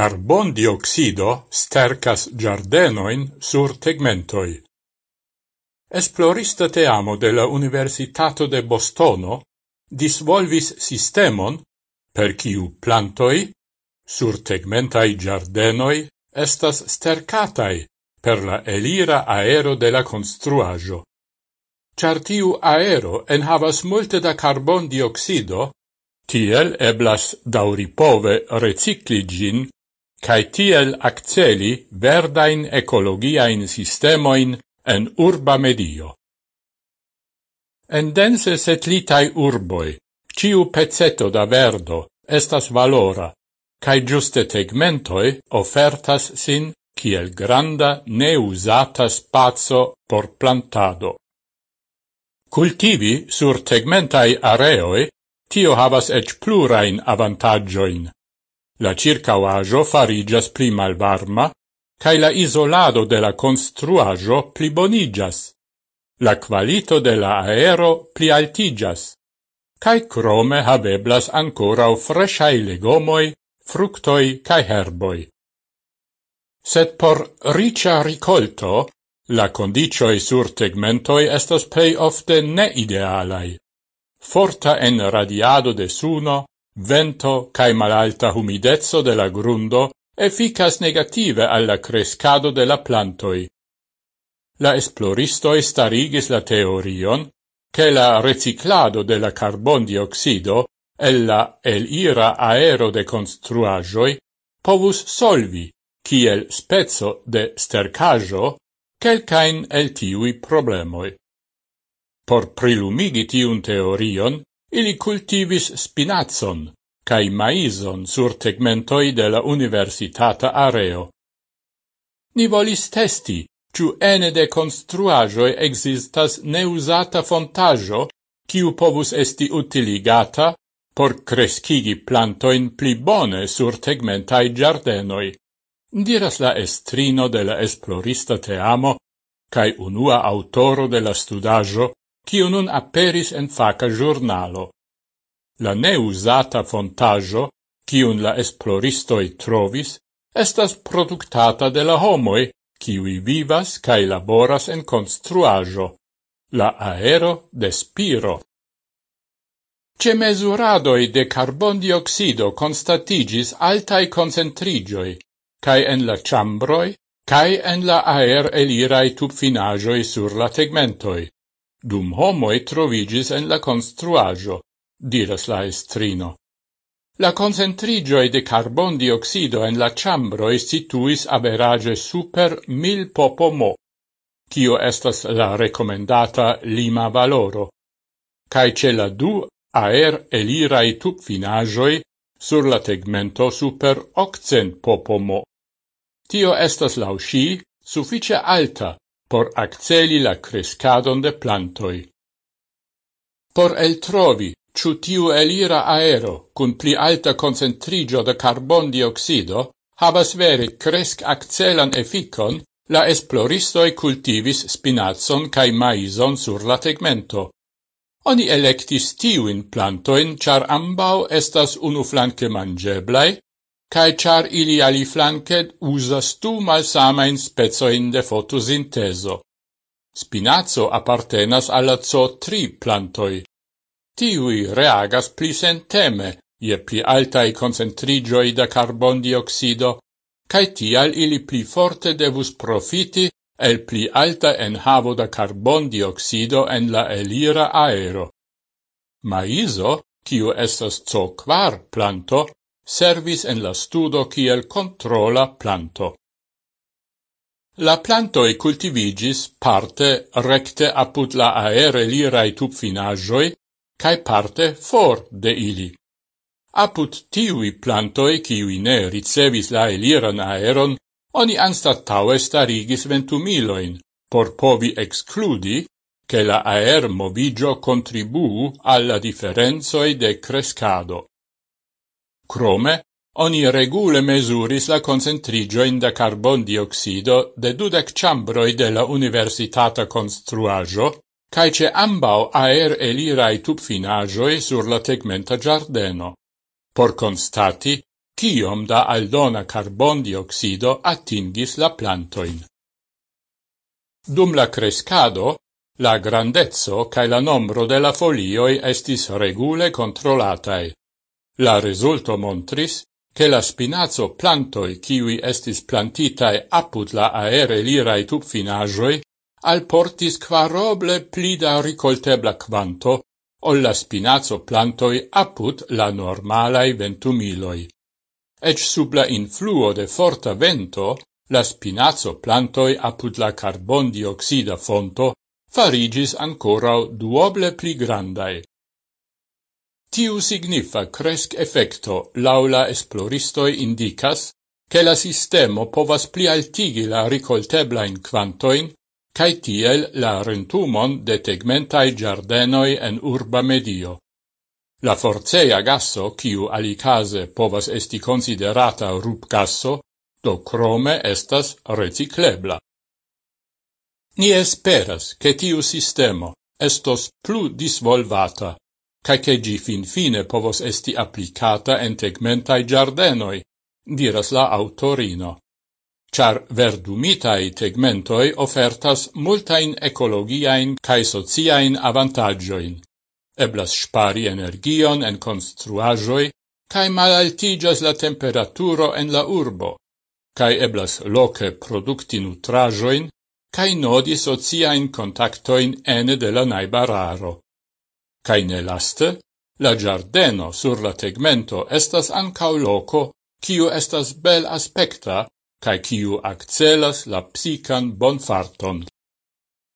Carbon dioxido stercas giardenoin sur tegmentoi. Esplorista teamo de la Universitato de Bostono disvolvis sistemon per ciu plantoi sur tegmentai giardenoi estas stercatai per la elira aero de la construajo. Char tiu aero enhavas multe da carbondioxido, tiel eblas dauripove recicligin cae tiel acceli verdain ecologiain sistemoin en urba medio. En dense setlitai urboi, ciu pezzetto da verdo estas valora, cae giuste tegmentoi ofertas sin kiel granda neusata spazio por plantado. Cultivi sur tegmentai areoi, tio havas ec plurain avantagioin la circauajo farigas pli malvarma, cae la isolado de la construajo pli bonigas. La qualito de la aero pli altigas. Cae crome habeblas ancora o freshae legomoi, fructoi cae herboi. Sed por ricia ricolto, la condicioi sur tegmentoi estas plei ofte ne idealai. Forta en radiado de suno, Vento cae malalta humidezzo de la grundo efficas negative alla crescado de la plantoi. La esploristoi starigis la teorion che la reciclado de la carbondioxido e la el ira aero de construajoi povus solvi, kiel spezzo de stercajo, quelcain el tiui problemoi. Por prilumigi tiun teorion, Ili cultivis spinazon cae maizon sur tegmentoi de la universitata areo. Ni volis testi, ciu ene de construajoi existas neusata fontajo, ciu povus esti utiligata por crescigi plantoin pli bone sur tegmentai giardenoi. Diras la estrino de la esplorista teamo, cae unua autoro de la studajo, kiu nun aperis en faca giornalo. La neusata fontaggio, kiun la esploristoi trovis, estas productata de la homoi, kiui vivas cae laboras en construajo, la aero de spiro. Ce mesuradoi de carbondioxido constatigis altai concentrigioi, cae en la chambroi, cae en la aer elirai tubfinajoi sur la tegmentoi dum homoi trovigis en la construajo, diras la estrino. La concentrigioi de carbon dioxido en la ciambro instituis average super mil popomo, cio estas la recomendata lima valoro, cae ce la du aer elirai tup finajoi sur la tegmento super occent popomo. Tio estas lausci suffice alta por acceli la crescadon de plantoi. Por eltrovi ciu tiu elira aero cun pli alta concentrigio de carbon dioxido habas vere cresc accelan efficon, la esploristoi cultivis spinazon cae maison sur la tegmento. Oni electis tiuin plantoin, char ambau estas unu flanque mangeblai, cae char ili aliflanque usas tu malsamain spezoin de fotosinteso. Spinazzo appartenas alla zo tri plantoi. Tiui reagas pli senteme, ie pli altai concentrigioi da carbon dioxido, cae tial ili pli forte devus profiti el pli alta enhavo da carbon dioxido en la elira aero. Maiso, kiu estas zo quar planto, servis en la studo kiel controla planto. La plantoi cultivigis parte recte apud la aere lirai tupfinajoi, cae parte for de ili. Apud tiui plantoi, kiui ne ricevis la eliran aeron, oni anstataue starigis ventumiloin, por povi excludi che la aer movigio contribuu alla differenzoi de crescado. Crome, oni regule mesuris la concentrigioin da carbon dioxido de dudec chambroi de la universitata construajo, cae ce ambau aer elirai tubfinagioi sur la tegmenta giardeno, por constati ciom da aldona carbon dioxido attingis la plantoin. Dum la crescado, la grandezzo cae la nombro de la folioi estis regule controllatae. La resulto montris che la spinazzo plantoi kiwi estis plantitae apud la aere lirai tupfinajoi al portis quaroble pli da ricoltebla quanto o la spinazzo plantoi apud la normalai ventumiloi. Ec sub la influo de forta vento, la spinazzo plantoi apud la carbon dioxida fonto farigis ancora duoble pli grandai. Tiu signifa cresc effecto laula esploristoi indicas che la sistemo povas pli altigi la ricolteblain quantoin cae tiel la rentumon de tegmentai giardenoi en urba medio. La forcea gasso, ciu alicase povas esti considerata rup gasso, do crome estas reciclebla. Ni esperas che tiu sistemo estos plu disvolvata cae che gi fin fine povos esti applicata en tegmentai giardenoi, diras la autorino. Char verdumitai tegmentoi ofertas multain ecologiain cae sociain avantagioin. Eblas spari energion en construajoi, cae malaltigas la temperaturo en la urbo, cae eblas loce producti nutrajoin, cae nodi sociain contactoin ene de la naibararo. Cae ne laste, la giardeno sur la tegmento estas ancau loco, kiu estas bel aspecta, cae kiu accelas la psican bonfarton.